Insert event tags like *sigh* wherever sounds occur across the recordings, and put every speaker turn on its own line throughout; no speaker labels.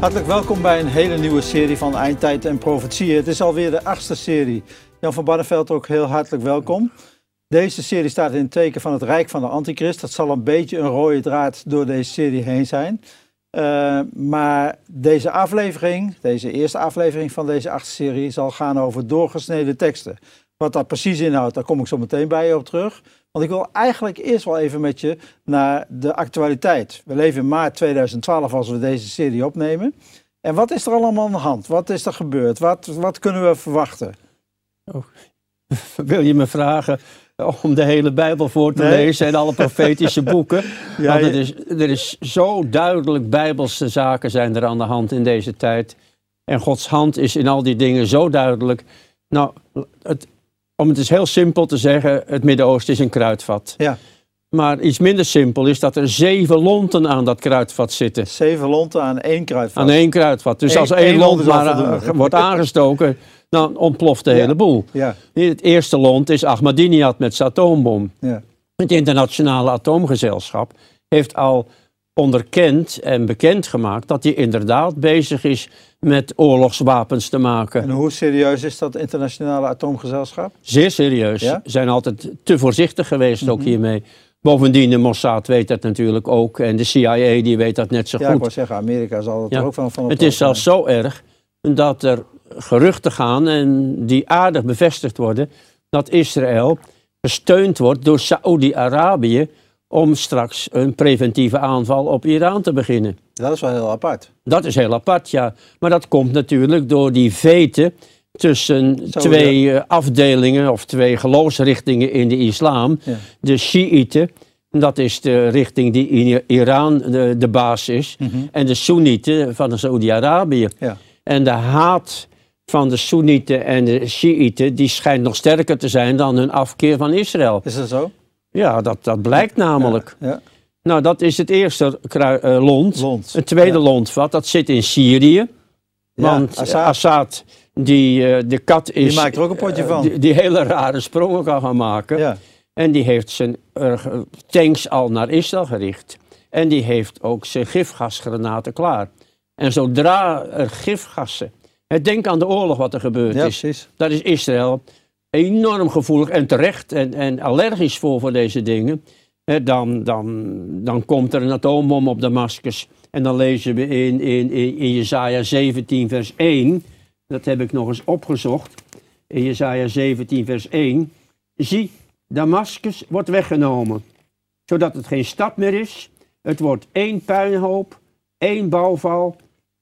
Hartelijk welkom bij een hele nieuwe serie van Eindtijd en Profetieën. Het is alweer de achtste serie. Jan van Barneveld ook heel hartelijk welkom. Deze serie staat in het teken van het Rijk van de Antichrist. Dat zal een beetje een rode draad door deze serie heen zijn. Uh, maar deze aflevering, deze eerste aflevering van deze achtste serie, zal gaan over doorgesneden teksten. Wat dat precies inhoudt, daar kom ik zo meteen bij je op terug. Want ik wil eigenlijk eerst wel even met je naar de actualiteit. We leven in maart 2012 als we deze serie opnemen. En wat is er allemaal aan de hand? Wat is er gebeurd? Wat, wat kunnen we verwachten?
Oh. *laughs* Wil je me vragen om de hele Bijbel voor te lezen en alle profetische *laughs* boeken? ja, Want het is, er is zo duidelijk bijbelse zaken zijn er aan de hand in deze tijd. En Gods hand is in al die dingen zo duidelijk. Nou, het, om het eens heel simpel te zeggen, het Midden-Oosten is een kruidvat. Ja. Maar iets minder simpel is dat er zeven lonten aan dat kruidvat zitten.
Zeven lonten aan één kruidvat?
Aan één kruidvat. Dus als één, lont maar wordt aangestoken, dan ontploft de hele boel. Ja. Het eerste lont is Ahmadinejad met zijn atoombom. Ja. Het internationale atoomgezelschap heeft al onderkend en bekendgemaakt dat hij inderdaad bezig is met oorlogswapens te maken.
En hoe serieus is dat internationale atoomgezelschap?
Zeer serieus. Ze zijn altijd te voorzichtig geweest ook mhm. hiermee. Bovendien, de Mossad weet dat natuurlijk ook. En de CIA die weet dat net zo goed. Ja,
ik wou zeggen, Amerika zal het er ook van, van
Het is zelfs zo erg dat er geruchten gaan en die aardig bevestigd worden... dat Israël gesteund wordt door Saoedi-Arabië om straks een preventieve aanval op Iran te beginnen.
Dat is wel heel apart.
Dat is heel apart, ja. Maar dat komt natuurlijk door die veten tussen twee eh, afdelingen of twee geloofsrichtingen in de islam. De Shiiten, dat is de richting die in Iran de, de baas is, mhm. en de Soenieten van Saudi-Arabië. Ja. En de haat van de Soenieten en de Shiiten, die schijnt nog sterker te zijn dan hun afkeer van Israël.
Is dat zo?
Ja, dat, dat blijkt namelijk. Ja, Nou, dat is het eerste uh, lont. lont. Het tweede lontvat, dat zit in Syrië. Want Assad, Assad die, uh, de kat is...
Die maakt er ook een potje van.
Die, die, hele rare sprongen kan gaan maken. Ja. En die heeft zijn tanks al naar Israël gericht. En die heeft ook zijn gifgasgranaten klaar. En zodra er gifgassen... Denk aan de oorlog wat er gebeurd ja, is. Precies. Dat is Israël enorm gevoelig en terecht en, en allergisch voor, voor deze dingen. Dan, dan, dan komt er een atoombom op Damascus. En dan lezen we in, in, in, in Jezaja 17 vers 1. Dat heb ik nog eens opgezocht. In Jezaja 17 vers 1. Zie, Damascus wordt weggenomen. Zodat het geen stad meer is. Het wordt één puinhoop, één bouwval.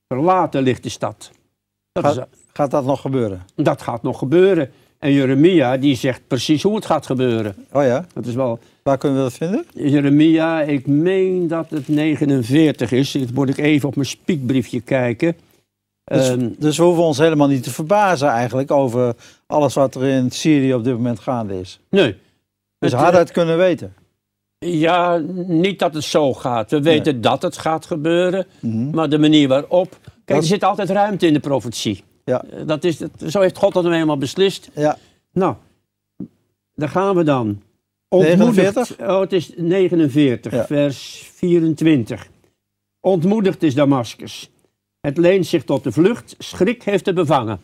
Verlaten ligt de stad.
Dat gaat, gaat dat nog gebeuren?
Dat gaat nog gebeuren. En Jeremia die zegt precies hoe het gaat gebeuren.
Oh ja? Dat is wel... Waar kunnen we dat vinden?
Jeremia, ik meen dat het 49 is. Dan moet ik even op mijn spiekbriefje kijken.
Dus, um, dus we hoeven ons helemaal niet te verbazen eigenlijk over alles wat er in Syrië op dit moment gaande is.
Nee.
Dus het, hadden het kunnen weten.
Ja, niet dat het zo gaat. We weten dat het gaat gebeuren, mhm. maar de manier waarop. Kijk, er zit altijd ruimte in de profetie. Ja. Eh, dat is, zo heeft God dat nou eenmaal beslist. Ja. Nou, daar gaan we dan.
Ontmoedigd,
oh, het is 49, vers 24. Ontmoedigd is Damascus. Het leent zich tot de vlucht, schrik heeft het bevangen.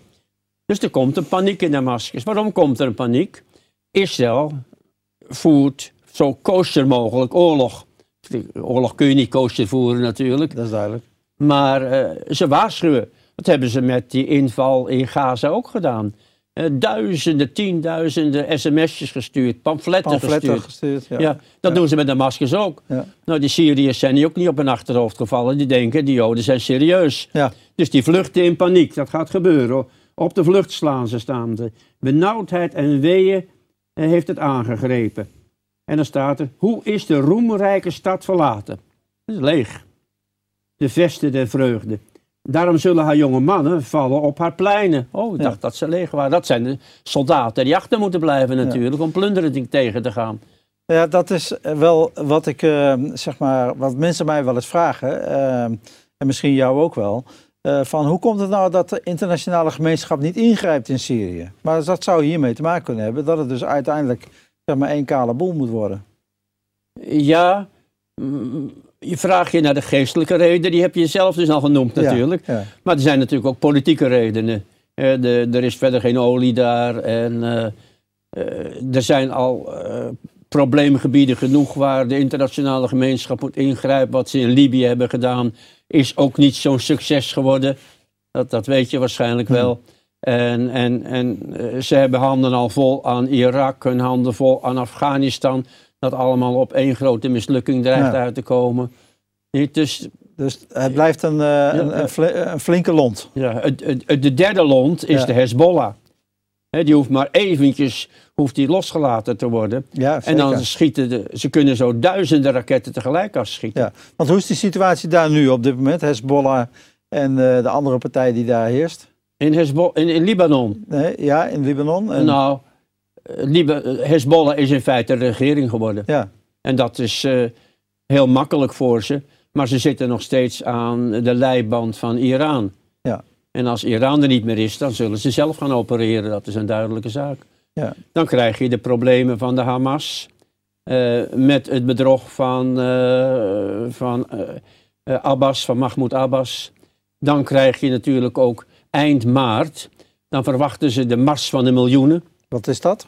Dus er komt een paniek in Damascus. Waarom komt er een paniek? Israël voert zo kosher mogelijk oorlog. Oorlog kun je niet kosher voeren natuurlijk.
Dat is duidelijk.
Maar uh, ze waarschuwen. Dat hebben ze met die inval in Gaza ook gedaan. Uh, duizenden, tienduizenden sms'jes gestuurd, pamfletten, pamfletten gestuurd. ja. ja dat doen ze met Damascus ook. Ja. Nou, die Syriërs zijn die ook niet op hun achterhoofd gevallen. Die denken, die Joden zijn serieus. Ja. Dus die vluchten in paniek. Dat gaat gebeuren. Op de vlucht slaan ze staande. Benauwdheid en weeën eh, heeft het aangegrepen. En dan staat er, hoe is de roemrijke stad verlaten? Dat is leeg. De vesten der vreugde. Daarom zullen haar jonge mannen vallen op haar pleinen. Oh, ik dacht dat ze leeg waren. Dat zijn de soldaten die achter moeten blijven natuurlijk, om plundering tegen te gaan.
Ja, dat is wel wat ik, uh, zeg maar, wat mensen mij wel eens vragen, uh, en misschien jou ook wel. Uh, van hoe komt het nou dat de internationale gemeenschap niet ingrijpt in Syrië? Maar dat zou hiermee te maken kunnen hebben, dat het dus uiteindelijk zeg maar één kale boel moet worden.
Ja, je vraagt je naar de geestelijke reden, die heb je zelf dus al genoemd natuurlijk. Maar er zijn natuurlijk ook politieke redenen. de, er is verder geen olie daar en er zijn al probleemgebieden genoeg waar de internationale gemeenschap moet ingrijpen. Wat ze in Libië hebben gedaan is ook niet zo'n succes geworden. Dat, dat weet je waarschijnlijk hmm. wel. En, en, en eh, ze hebben handen al vol aan Irak, hun handen vol aan Afghanistan. Dat allemaal op één grote mislukking dreigt uit te komen.
Dus, dus het blijft een, uh, een, een, flinke lont.
Ja, de derde lont is de Hezbollah. die hoeft maar eventjes hoeft die losgelaten te worden. Ja, en dan schieten de, ze kunnen zo duizenden raketten tegelijk afschieten. Ja.
Want hoe is die situatie daar nu op dit moment? Hezbollah en uh, de andere partij die daar heerst?
In, in, in Libanon?
Nee, ja, in Libanon.
En... Nou, Hezbollah is in feite de regering geworden. Ja. En dat is uh, heel makkelijk voor ze. Maar ze zitten nog steeds aan de leiband van Iran. Ja. En als Iran er niet meer is, dan zullen ze zelf gaan opereren. Dat is een duidelijke zaak. Ja. Dan krijg je de problemen van de Hamas. Uh, met het bedrog van, uh, van Abbas, van Mahmoud Abbas. Dan krijg je natuurlijk ook eind maart. Dan verwachten ze de mars van de miljoenen.
Wat is dat?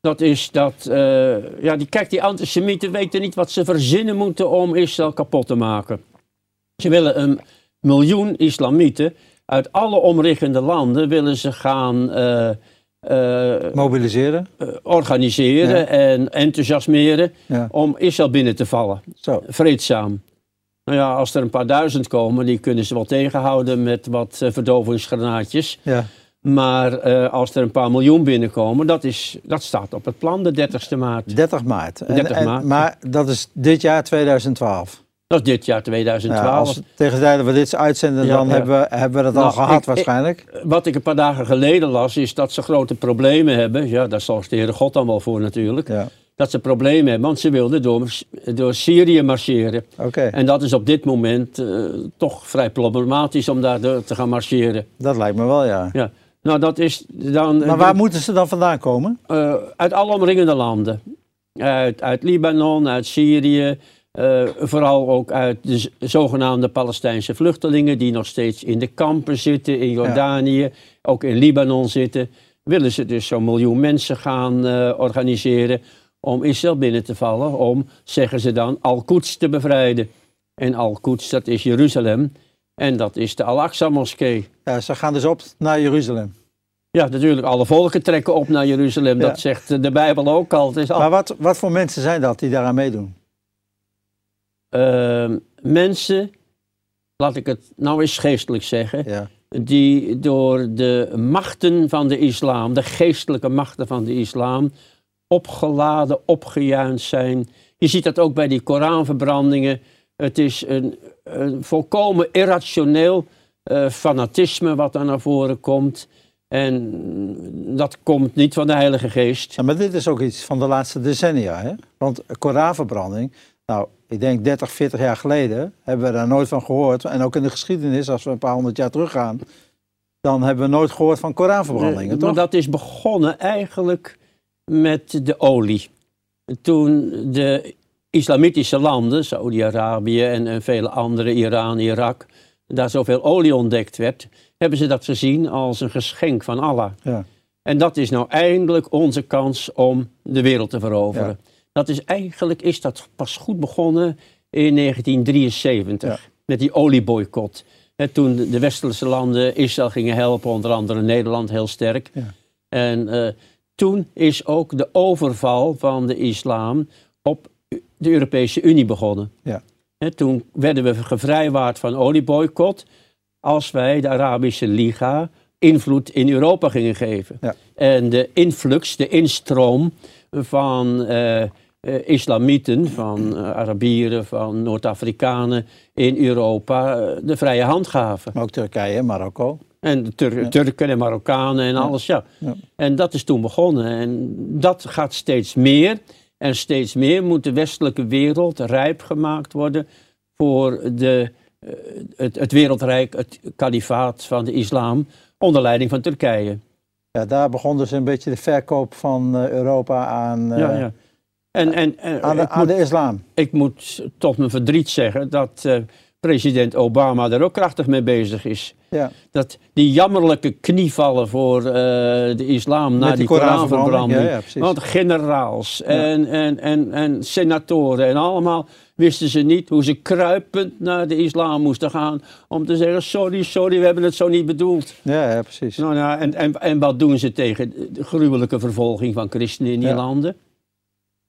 Dat is dat, ja, die, kijk, die antisemieten weten niet wat ze verzinnen moeten om Israël kapot te maken. Ze willen een miljoen islamieten uit alle omliggende landen willen ze gaan
uh, Mobiliseren?
Uh, organiseren en enthousiasmeren om Israël binnen te vallen. Zo. Vreedzaam. Nou ja, als er een paar duizend komen, die kunnen ze wel tegenhouden met wat verdovingsgranaatjes. Ja. Maar als er een paar miljoen binnenkomen, dat, is, dat staat op het plan, de 30ste maart.
30 maart. 30 en, maart. Maar dat is dit jaar 2012.
Dat is dit jaar 2012. Ja, als,
tegen de tijd dat we dit uitzenden, dan hebben, we, hebben we dat al nou, gehad waarschijnlijk.
wat ik een paar dagen geleden las, is dat ze grote problemen hebben. Ja, daar zorgt de Heere God dan wel voor natuurlijk. Ja. Dat ze problemen hebben, want ze wilden door, door Syrië marcheren. Okay. En dat is op dit moment uh, toch vrij problematisch om daar te gaan marcheren.
Dat lijkt me wel, ja.
ja. Nou, dat is dan,
maar waar moeten ze dan vandaan komen?
Uh, uit alle omringende landen. Uit, uit Libanon, uit Syrië, uh, vooral ook uit de zogenaamde Palestijnse vluchtelingen die nog steeds in de kampen zitten, in Jordanië, ook in Libanon zitten. Willen ze dus zo'n miljoen mensen gaan uh, organiseren om Israël binnen te vallen, om, zeggen ze dan, Al-Quds te bevrijden. En Al-Quds, dat is Jeruzalem. En dat is de Al-Aqsa-moskee.
Ja, ze gaan dus op naar Jeruzalem.
Ja, natuurlijk. Alle volken trekken op naar Jeruzalem. Dat zegt de Bijbel ook al. Het is
al... Maar wat, wat voor mensen zijn dat die daaraan meedoen?
uh, mensen, laat ik het nou eens geestelijk zeggen, ja. die door de machten van de islam, de geestelijke machten van de islam, opgeladen, opgejuind zijn. Je ziet dat ook bij die Koranverbrandingen. Het is een, een volkomen irrationeel uh, fanatisme wat daar naar voren komt. En dat komt niet van de Heilige Geest.
Ja, maar dit is ook iets van de laatste decennia. Hè? Want Koranverbranding, nou, ik denk 30, 40 jaar geleden hebben we daar nooit van gehoord. En ook in de geschiedenis, als we een paar honderd jaar teruggaan, dan hebben we nooit gehoord van Koranverbrandingen, toch?
Maar dat is begonnen eigenlijk met de olie. Toen de islamitische landen, Saudi-Arabië en, en vele andere, Iran, Irak, daar zoveel olie ontdekt werd, hebben ze dat gezien als een geschenk van Allah. Ja. En dat is nou eindelijk onze kans om de wereld te veroveren. Dat is eigenlijk is dat pas goed begonnen in 1973 met die olieboycott. toen de westerse landen Israël gingen helpen, onder andere Nederland heel sterk. Ja. En uh, toen is ook de overval van de islam op de Europese Unie begonnen. Ja. toen werden we gevrijwaard van olieboycott als wij de Arabische Liga invloed in Europa gingen geven. Ja. En de influx, de instroom van uh, islamieten, van uh, Arabieren, van Noord-Afrikanen in Europa de vrije hand gaven.
Maar ook Turkije en Marokko.
En de Tur ja. Turken en Marokkanen en ja. alles, ja. ja. En dat is toen begonnen. En dat gaat steeds meer. En steeds meer moet de westelijke wereld rijp gemaakt worden voor de, het, het wereldrijk, het kalifaat van de islam, onder leiding van Turkije.
Ja, daar begon dus een beetje de verkoop van Europa aan... Ja, ja En, en, aan, de, aan de islam.
Ik moet tot mijn verdriet zeggen dat president Obama daar ook krachtig mee bezig is. Ja. Dat die jammerlijke knievallen voor uh, de islam na die, Koranverbranding. Ja, Want generaals en, en, en, en senatoren en allemaal wisten ze niet hoe ze kruipend naar de islam moesten gaan om te zeggen sorry, sorry, we hebben het zo niet bedoeld.
Ja, ja precies.
Nou, nou, en, en, en wat doen ze tegen de gruwelijke vervolging van christenen in die landen?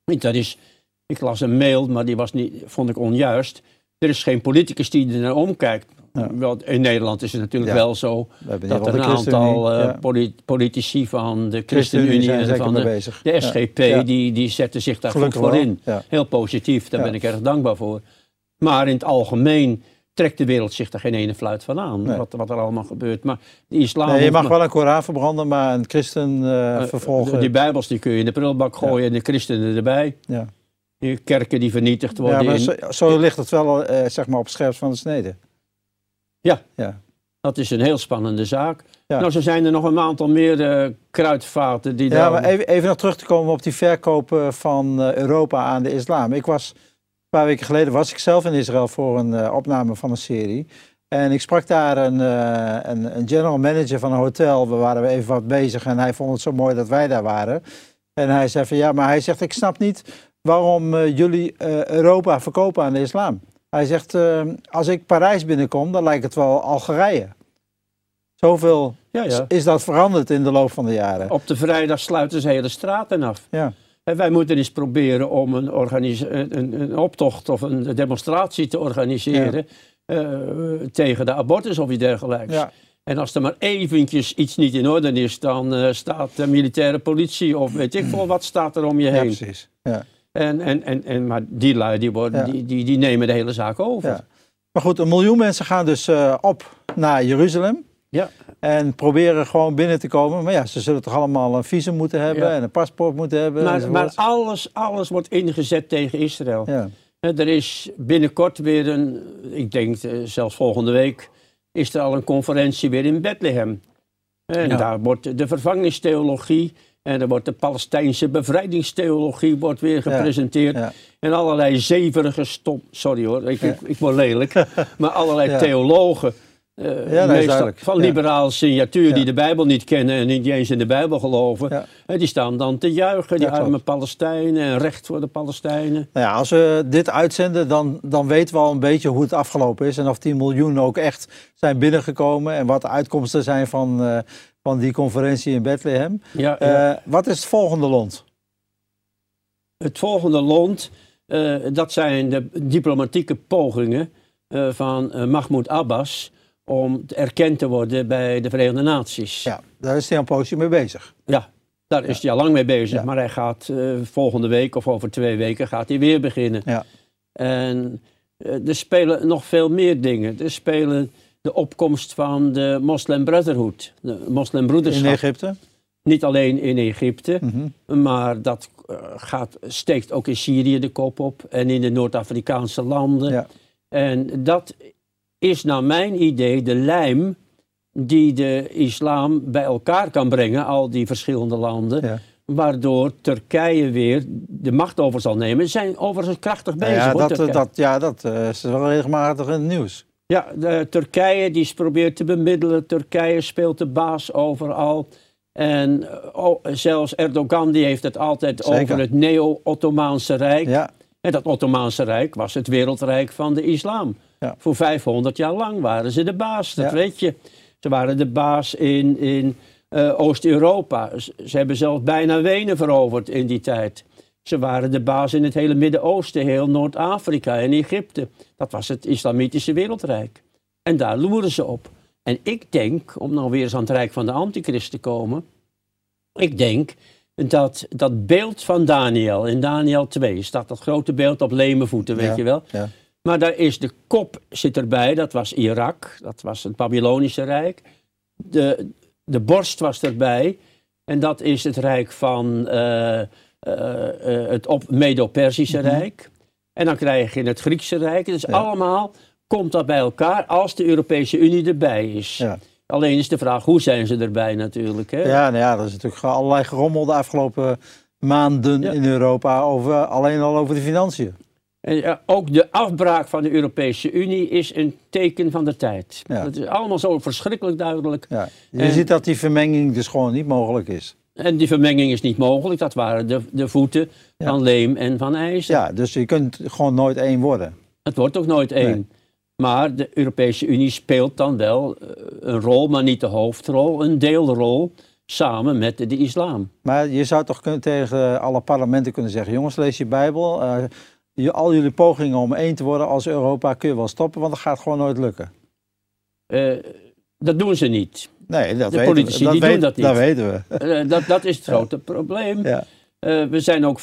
Dat is, ik las een mail, maar die was niet, vond ik onjuist. Er is geen politicus die er naar omkijkt. Ja. In Nederland is het natuurlijk wel zo dat er een aantal uh, politici van de ChristenUnie en van de, de SGP, die, die zetten zich daar Gelukkig goed voor in. Heel positief, daar ben ik erg dankbaar voor. Maar in het algemeen trekt de wereld zich er geen ene fluit van aan, wat, wat, er allemaal gebeurt. Maar de islam...
Nee, je mag wel een Koran verbranden, maar een christen uh, vervolgen...
Die bijbels die kun je in de prullenbak gooien en de christenen erbij. Ja kerken die vernietigd worden. Ja, maar
zo, zo, ligt het wel uh, zeg maar op scherp van de snede.
Ja, ja, dat is een heel spannende zaak. Ja. Nou, zo zijn er nog een aantal meer uh, kruidvaten die
Ja, maar even, even nog terug te komen op die verkopen van uh, Europa aan de islam. Ik was, een paar weken geleden was ik zelf in Israël voor een opname van een serie. En ik sprak daar een, een, een, general manager van een hotel. We waren even wat bezig en hij vond het zo mooi dat wij daar waren. En hij zei van ja, maar hij zegt ik snap niet waarom uh, jullie uh, Europa verkopen aan de islam. Hij zegt, uh, als ik Parijs binnenkom, dan lijkt het wel Algerije. Zoveel ja, ja. is dat veranderd in de loop van de jaren.
Op de vrijdag sluiten ze hele straten af. Ja. En wij moeten eens proberen om een, een, een optocht of een demonstratie te organiseren tegen de abortus of iets dergelijks. Ja. En als er maar eventjes iets niet in orde is, dan staat de militaire politie of weet ik veel wat staat er om je heen. Ja, precies. Ja. En, en, en, en, maar die lui die, worden, die, die, die nemen de hele zaak over. Ja.
Maar goed, een miljoen mensen gaan dus uh, op naar Jeruzalem. Ja. En proberen gewoon binnen te komen. Maar ja, ze zullen toch allemaal een visum moeten hebben en een paspoort moeten hebben.
Maar, maar alles, alles wordt ingezet tegen Israël. Ja. Er is binnenkort weer een, ik denk eh, zelfs volgende week, is er al een conferentie weer in Bethlehem. En daar wordt de vervangingstheologie en er wordt de Palestijnse bevrijdingstheologie wordt weer gepresenteerd. En allerlei zeverige stop. Sorry hoor, ik, ik, ik word lelijk. *laughs* maar allerlei theologen. Uh, meestal van liberaal signatuur die de Bijbel niet kennen en niet eens in de Bijbel geloven. En die staan dan te juichen, die arme Palestijnen en recht voor de Palestijnen.
Nou ja, als we dit uitzenden, dan, dan weten we al een beetje hoe het afgelopen is. En of die miljoenen ook echt zijn binnengekomen. En wat de uitkomsten zijn van, uh, van die conferentie in Bethlehem. Ja, uh, wat is het volgende land?
Het volgende land, dat zijn de diplomatieke pogingen van Mahmoud Abbas om erkend te worden bij de Verenigde Naties.
Ja, daar is hij een poosje mee bezig.
Ja, daar is hij al lang mee bezig. Maar hij gaat volgende week of over twee weken gaat hij weer beginnen. Ja. En er spelen nog veel meer dingen. Er spelen de opkomst van de Muslim Brotherhood, de moslimbroederschap.
In Egypte?
Niet alleen in Egypte, mhm. maar dat uh, gaat, steekt ook in Syrië de kop op en in de Noord-Afrikaanse landen. Ja. En dat is naar mijn idee de lijm die de islam bij elkaar kan brengen, al die verschillende landen. Waardoor Turkije weer de macht over zal nemen. Ze zijn overigens krachtig bezig.
Ja, dat, dat, ja, dat uh, is wel regelmatig in het nieuws.
Ja, de, Turkije die probeert te bemiddelen. Turkije speelt de baas overal. En oh, zelfs Erdogan die heeft het altijd over het Neo-Ottomaanse Rijk. Ja. En dat Ottomaanse Rijk was het wereldrijk van de islam. Ja. Voor 500 jaar lang waren ze de baas, dat weet je. Ze waren de baas in, in uh, Oost-Europa. Ze hebben zelfs bijna Wenen veroverd in die tijd. Ze waren de baas in het hele Midden-Oosten, heel Noord-Afrika en Egypte. Dat was het islamitische wereldrijk. En daar loeren ze op. En ik denk, om nou weer eens aan het rijk van de antichrist te komen. Ik denk dat dat beeld van Daniel, in Daniel 2 staat dat grote beeld op leme voeten, weet je wel. Ja. Maar daar is de kop zit erbij, dat was Irak, dat was het Babylonische Rijk. De, de borst was erbij en dat is het rijk van... Uh, uh, het Medo-Persische mhm. Rijk. En dan krijg je het Griekse Rijk. Dus allemaal komt dat bij elkaar als de Europese Unie erbij is. Ja. Alleen is de vraag, hoe zijn ze erbij natuurlijk? Hè?
Ja, nou ja, dat is natuurlijk allerlei gerommel de afgelopen maanden in Europa over, alleen al over de financiën.
En ook de afbraak van de Europese Unie is een teken van de tijd.
Ja.
Dat is allemaal zo verschrikkelijk duidelijk.
Ja. Je ziet dat die vermenging dus gewoon niet mogelijk is.
En die vermenging is niet mogelijk. Dat waren de, de voeten van leem en van ijzer.
Ja, dus je kunt gewoon nooit één worden.
Het wordt ook nooit één. Maar de Europese Unie speelt dan wel eh, een rol, maar niet de hoofdrol, een deelrol samen met de, islam.
Maar je zou toch kunnen tegen alle parlementen kunnen zeggen: jongens, lees je Bijbel. Uh, je, al jullie pogingen om één te worden als Europa kun je wel stoppen, want dat gaat gewoon nooit lukken.
Uh, dat doen ze niet.
Nee, dat
de
weten
politici
we.
die doen dat niet.
Dat weten we.
Uh, dat, dat is het grote probleem.
Ja.
we zijn ook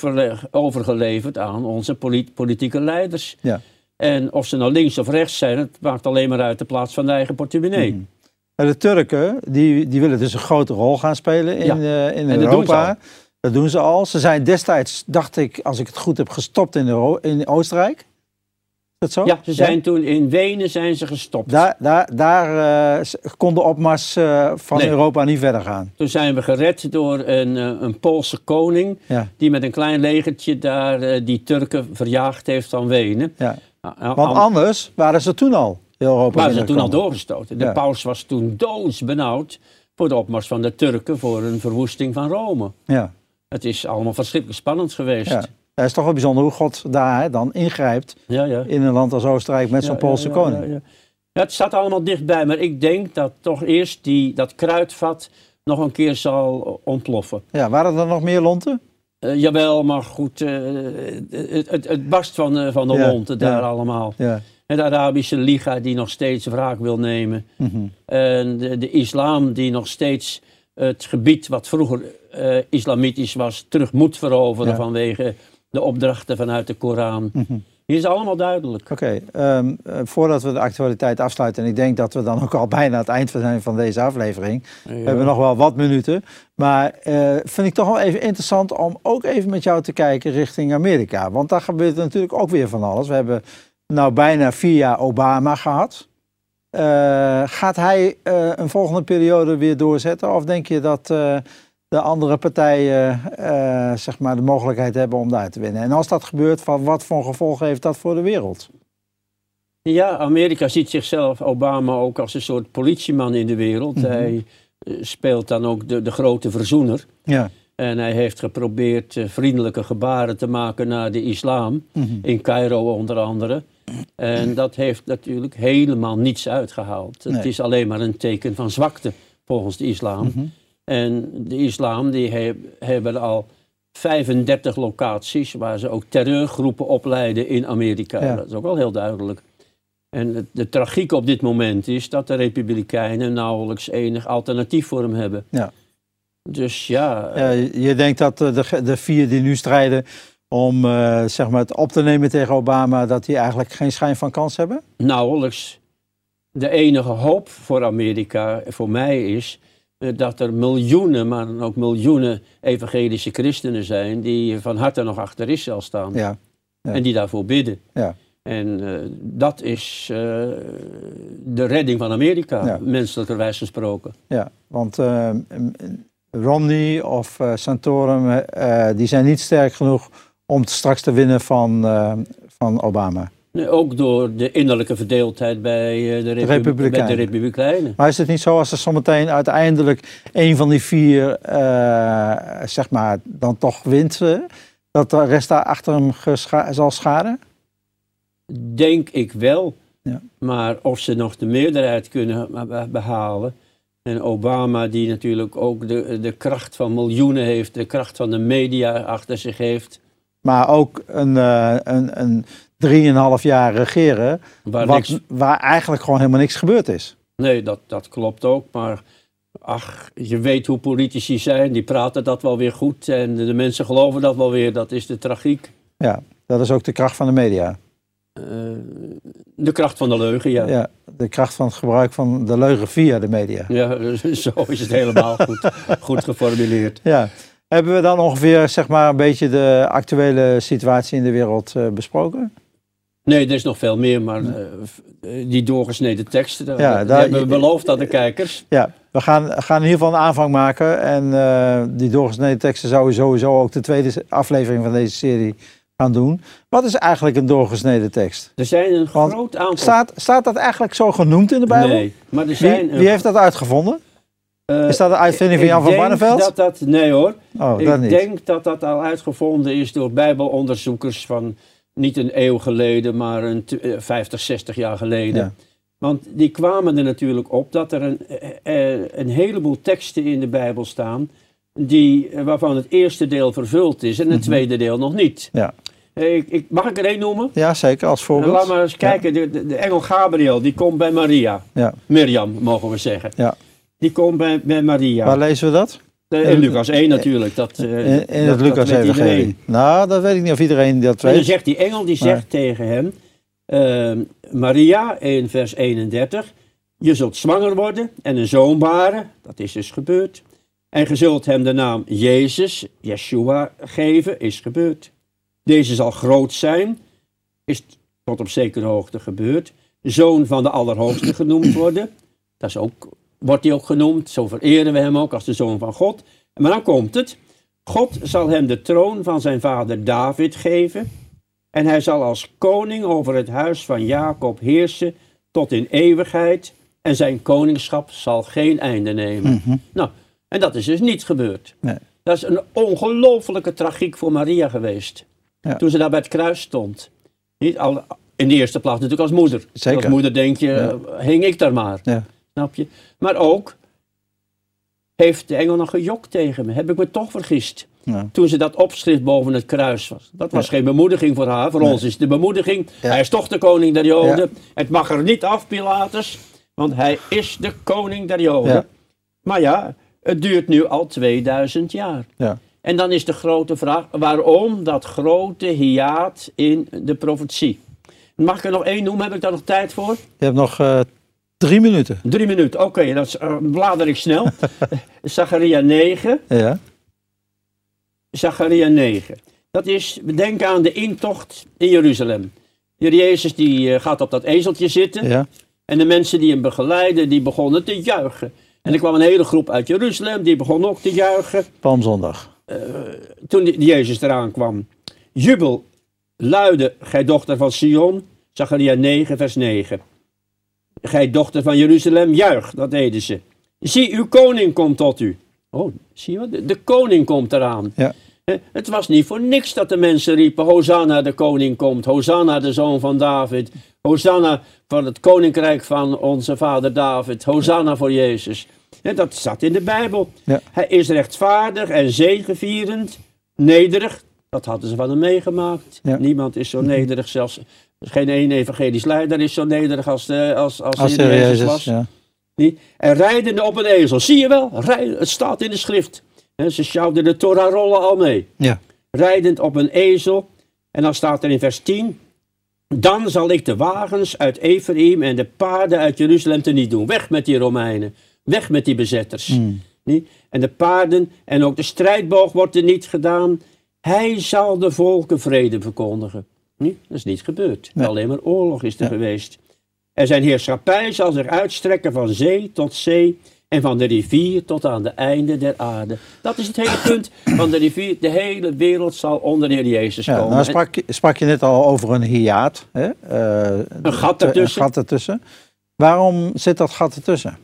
overgeleverd aan onze politieke leiders.
Ja.
En of ze nou links of rechts zijn, het maakt alleen maar uit de plaats van de eigen portemonnee.
Mm De Turken die, die willen dus een grote rol gaan spelen in, ja. in Europa. Dat doen, ze al. Ze zijn destijds, dacht ik, als ik het goed heb, gestopt in, in Oostenrijk. Is dat zo?
Ja, ze zijn ja? toen in Wenen zijn ze gestopt.
Daar, daar, daar uh, kon de opmars uh, van nee. Europa niet verder gaan.
Toen zijn we gered door een, een Poolse koning...
Ja.
die met een klein legertje daar die Turken verjaagd heeft van Wenen.
Ja. Want anders waren ze toen al Europa
waren ze toen al doorgestoten. De paus was toen doodsbenauwd voor de opmars van de Turken voor een verwoesting van Rome.
Ja.
Het is allemaal verschrikkelijk spannend geweest.
Ja. Het is toch wel bijzonder hoe God daar hè, dan ingrijpt
ja, ja.
in een land als Oostenrijk met zo'n Poolse koning.
Ja, het staat allemaal dichtbij, maar ik denk dat toch eerst die, dat kruidvat nog een keer zal ontploffen.
Ja, waren er nog meer lonten?
Uh, jawel, maar goed, uh, het, het, het, barst van, uh, van de
Ja,
lonten daar
ja.
allemaal.
Ja.
En de Arabische Liga die nog steeds wraak wil nemen.
Mhm.
En de, de islam die nog steeds het gebied wat vroeger eh, islamitisch was terug moet veroveren
Ja.
vanwege de opdrachten vanuit de Koran.
Mhm.
Hier is allemaal duidelijk.
Oké, ehm, eh, voordat we de actualiteit afsluiten, en ik denk dat we dan ook al *laughs* bijna aan het eind zijn van deze aflevering. We hebben nog wel wat minuten. Maar eh, vind ik toch wel even interessant om ook even met jou te kijken richting Amerika. Want daar gebeurt natuurlijk ook weer van alles. We hebben nou bijna vier jaar Obama gehad. Eh, gaat hij eh, een volgende periode weer doorzetten? Of denk je dat eh, de andere partijen zeg maar de mogelijkheid hebben om daar te winnen? En als dat gebeurt, van wat voor gevolgen heeft dat voor de wereld?
Ja, Amerika ziet zichzelf, Obama, ook als een soort politieman in de wereld.
Mhm.
Hij speelt dan ook de, de grote verzoener.
Ja.
En hij heeft geprobeerd vriendelijke gebaren te maken naar de islam.
Mhm.
In Cairo onder andere. En dat heeft natuurlijk helemaal niets uitgehaald. Het is alleen maar een teken van zwakte volgens de islam.
Mhm.
En de islam die he- hebben al 35 locaties waar ze ook terreurgroepen opleiden in Amerika.
Ja.
Dat is ook wel heel duidelijk. En de tragiek op dit moment is dat de Republikeinen nauwelijks enig alternatief voor hem hebben.
Ja.
Dus ja,
Ja, je je denkt dat eh, de, de vier die nu strijden om eh, zeg maar het op te nemen tegen Obama, dat die eigenlijk geen schijn van kans hebben?
nauwelijks. De enige hoop voor Amerika, voor mij, is eh, dat er miljoenen, maar dan ook miljoenen evangelische christenen zijn die van harte nog achter Israël staan
Ja. ja.
en die daarvoor bidden.
Ja.
En eh, dat is de redding van Amerika,
Ja.
menselijkerwijs gesproken.
Ja, want Romney of Santorum, die zijn niet sterk genoeg om straks te winnen van, eh, van Obama.
Nee, Ook door de innerlijke verdeeldheid bij, eh, de, Repu-
Republikeinen.
bij de Republikeinen.
Maar is het niet zo als er zometeen uiteindelijk een van die vier, eh, zeg maar, dan toch wint, dat de rest daar achter hem zal schaden?
Denk ik wel.
Ja.
Maar of ze nog de meerderheid kunnen be- behalen. En Obama, die natuurlijk ook de, de kracht van miljoenen heeft, de kracht van de media achter zich heeft.
Maar ook een, eh een, een drieënhalf jaar regeren,
Waar
wat,
niks,
waar eigenlijk gewoon helemaal niks gebeurd is.
nee, dat, dat klopt ook. Maar ach, je weet hoe politici zijn, die praten dat wel weer goed. En de, de mensen geloven dat wel weer. Dat is de tragiek.
Ja, dat is ook de kracht van de media.
Eh, de kracht van de leugen, ja.
Ja, de kracht van het gebruik van de leugen via de media.
Ja, *laughs* zo is het helemaal goed, goed geformuleerd.
Ja. Hebben we dan ongeveer zeg maar, een beetje de actuele situatie in de wereld eh, besproken?
Nee, er is nog veel meer, maar eh, eh, die doorgesneden teksten, dat,
Ja, daar-
hebben we beloofd aan de kijkers.
Ja, We gaan, gaan in ieder geval een aanvang maken. En uh, die doorgesneden teksten zouden sowieso ook de tweede aflevering van deze serie gaan doen. Wat is eigenlijk een doorgesneden tekst?
Er zijn een groot aantal.
Staat, staat dat eigenlijk zo genoemd in de Bijbel?
Nee, maar er zijn.
Wie, wie heeft dat uitgevonden? Uh, is dat een uitvinding van Jan van Barneveld?
Dat dat, nee hoor. Oh, ik denk dat dat al uitgevonden is door Bijbelonderzoekers van niet een eeuw geleden, maar een 50, 60 jaar geleden. Ja. Want die kwamen er natuurlijk op dat er een, eh, eh, een heleboel teksten in de Bijbel staan die, eh, waarvan het eerste deel vervuld is en het mhm. tweede deel nog niet. Ja. Ik, ik, mag ik er één noemen?
Ja, zeker, als voorbeeld.
Laat maar eens kijken, de, de, engel Gabriel, die komt bij Maria. Ja. Mirjam, mogen we zeggen. Ja. Die komt bij, bij Maria.
Waar lezen we dat?
In Lucas 1 natuurlijk. Dat,
in, in het Lucas Evangelie. Nou, dat weet ik niet of iedereen dat weet.
En dan zegt die engel, die zegt tegen hem... Uh, Maria in vers 31. Je zult zwanger worden en een zoon baren. Dat is dus gebeurd. En je zult hem de naam Jezus, Yeshua, geven. Is gebeurd. Deze zal groot zijn. Is tot op zekere hoogte gebeurd. Zoon van de Allerhoogste genoemd worden. Dat is ook, wordt hij ook genoemd. Zo vereren we hem ook als de zoon van God. Maar dan komt het. God zal hem de troon van zijn vader David geven. En hij zal als koning over het huis van Jacob heersen tot in eeuwigheid. En zijn koningschap zal geen einde nemen. Mhm. Nou, en dat is dus niet gebeurd. Nee. Dat is een ongelofelijke tragiek voor Maria geweest. Ja. Toen ze daar bij het kruis stond. Niet al, in de eerste plaats natuurlijk als moeder. Zeker. Als moeder denk je, hing ik daar maar. Ja. Snap je? Maar ook, heeft de engel nog gejokt tegen me? Heb ik me toch vergist? Toen ze dat opschrift boven het kruis was. Dat was geen bemoediging voor haar. Voor ons is de bemoediging. Hij is toch de koning der Joden. Het mag er niet af, Pilatus. Want hij is de koning der Joden. Maar ja, het duurt nu al 2000 jaar. En dan is de grote vraag, waarom dat grote hiaat in de profetie? Mag ik er nog één noemen? Heb ik daar nog tijd voor?
Je hebt nog uh, drie minuten.
Drie minuten, oké. Okay, dat uh, blader ik snel. *laughs* Zacharia 9. Ja. Zacharia 9. Dat is, we denken aan de intocht in Jeruzalem. Jezus die eh, gaat op dat ezeltje zitten. Ja. En de mensen die hem begeleiden, die begonnen te juichen. En er kwam een hele groep uit Jeruzalem, die begon ook te juichen.
Palmzondag. Uh,
toen die, Jezus eraan kwam. Jubel, luide, gij dochter van Sion. Zacharia 9, vers 9. Gij dochter van Jeruzalem, juich, dat deden ze. Zie, uw koning komt tot u. Oh, zie je wat? De, de koning komt eraan. Ja. Het was niet voor niks dat de mensen riepen: Hosanna, de koning komt. Hosanna, de zoon van David. Hosanna van het koninkrijk van onze vader David. Hosanna voor Jezus. dat zat in de Bijbel. Ja. Hij is rechtvaardig en zegevierend, nederig. Dat hadden ze van hem meegemaakt. Niemand is zo nederig, zelfs geen één evangelisch leider is zo nederig als, de, als, als, als Jezus, Jezus was. Ja. En rijdende op een ezel. Zie je wel? Rijden, het staat in de schrift. ze sjouwden de Torah-rollen al mee. Ja. Rijdend op een ezel. En dan staat er in vers 10. Dan zal ik de wagens uit Ephraim en de paarden uit Jeruzalem te niet doen. Weg met die Romeinen. Weg met die bezetters. Hmm. En de paarden en ook de strijdboog wordt er niet gedaan. Hij zal de volken vrede verkondigen. Dat is niet gebeurd. Alleen maar oorlog is er geweest. En zijn heerschappij zal zich uitstrekken van zee tot zee en van de rivier tot aan de einde der aarde. Dat is het hele *coughs* punt van de rivier. De hele wereld zal onder de Heer Jezus komen.
nou sprak, je, sprak je net al over een hiaat. Hè?
Uh, een gat ertussen.
Een gat ertussen. Waarom zit dat gat ertussen?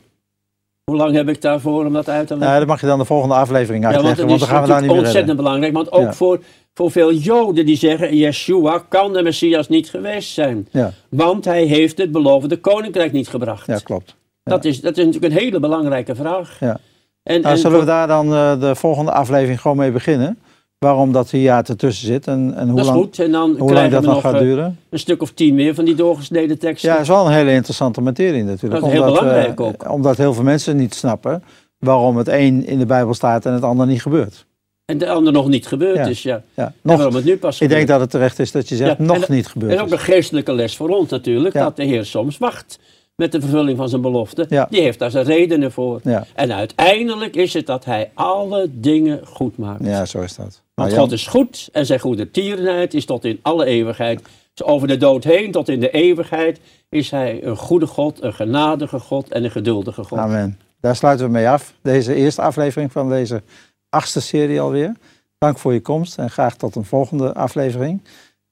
Hoe lang heb ik daarvoor om dat uit te leggen?
Ja, dat mag je dan de volgende aflevering uitleggen, ja, want, dan gaan we daar niet
meer ontzettend belangrijk, want ook voor, voor veel Joden die zeggen, Yeshua kan de Messias niet geweest zijn. Ja. Want hij heeft het beloofde koninkrijk niet gebracht.
Ja, klopt.
Dat, is, dat is natuurlijk een hele belangrijke vraag. Ja.
En, nou, zullen we daar dan uh, de volgende aflevering gewoon mee beginnen? Waarom dat jaar ertussen zit en, en hoe, lang,
goed. En dan hoe lang dat nog gaat eh, duren? Een stuk of tien meer van die doorgesneden teksten.
Ja, dat is wel een hele interessante materie natuurlijk.
Dat is heel belangrijk uh, ook.
Omdat heel veel mensen niet snappen waarom het een in de Bijbel staat en het ander niet gebeurt.
En de ander nog niet gebeurd ja. is, ja. ja. Nog, waarom het nu pas
Ik denk dat het terecht is dat je zegt, nog niet gebeurd
En ook een geestelijke les voor ons natuurlijk, dat de Heer soms wacht met de vervulling van zijn belofte. Die heeft daar zijn redenen voor. En uiteindelijk is het dat hij alle dingen goed maakt.
Ja, zo is dat.
Want God is goed en zijn goede tierenheid is tot in alle eeuwigheid. Dus over de dood heen tot in de eeuwigheid is hij een goede God, een genadige God en een geduldige God.
Amen. daar sluiten we mee af. Deze eerste aflevering van deze achtste serie alweer. Dank voor je komst en graag tot een volgende aflevering.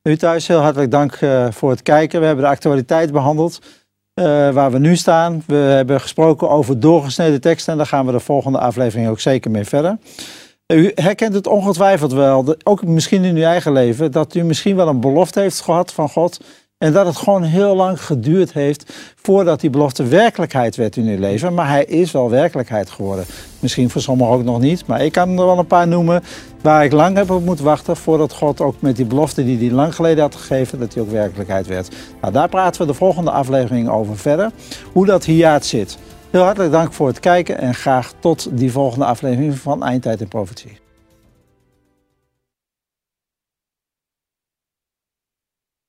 U thuis heel hartelijk dank uh, voor het kijken. We hebben de actualiteit behandeld. Uh, waar we nu staan. We hebben gesproken over doorgesneden teksten en daar gaan we de volgende aflevering ook zeker mee verder. U herkent het ongetwijfeld wel, ook misschien in uw eigen leven, dat u misschien wel een belofte heeft gehad van God. En dat het gewoon heel lang geduurd heeft voordat die belofte werkelijkheid werd in uw leven. Maar hij is wel werkelijkheid geworden. Misschien voor sommigen ook nog niet, maar ik kan er wel een paar noemen waar ik lang heb op moeten wachten voordat God ook met die belofte die hij lang geleden had gegeven, dat die ook werkelijkheid werd. Nou, daar praten we de volgende aflevering over verder, hoe dat hiaat zit. Heel hartelijk dank voor het kijken en graag tot die volgende aflevering van Eindtijd en Profetie.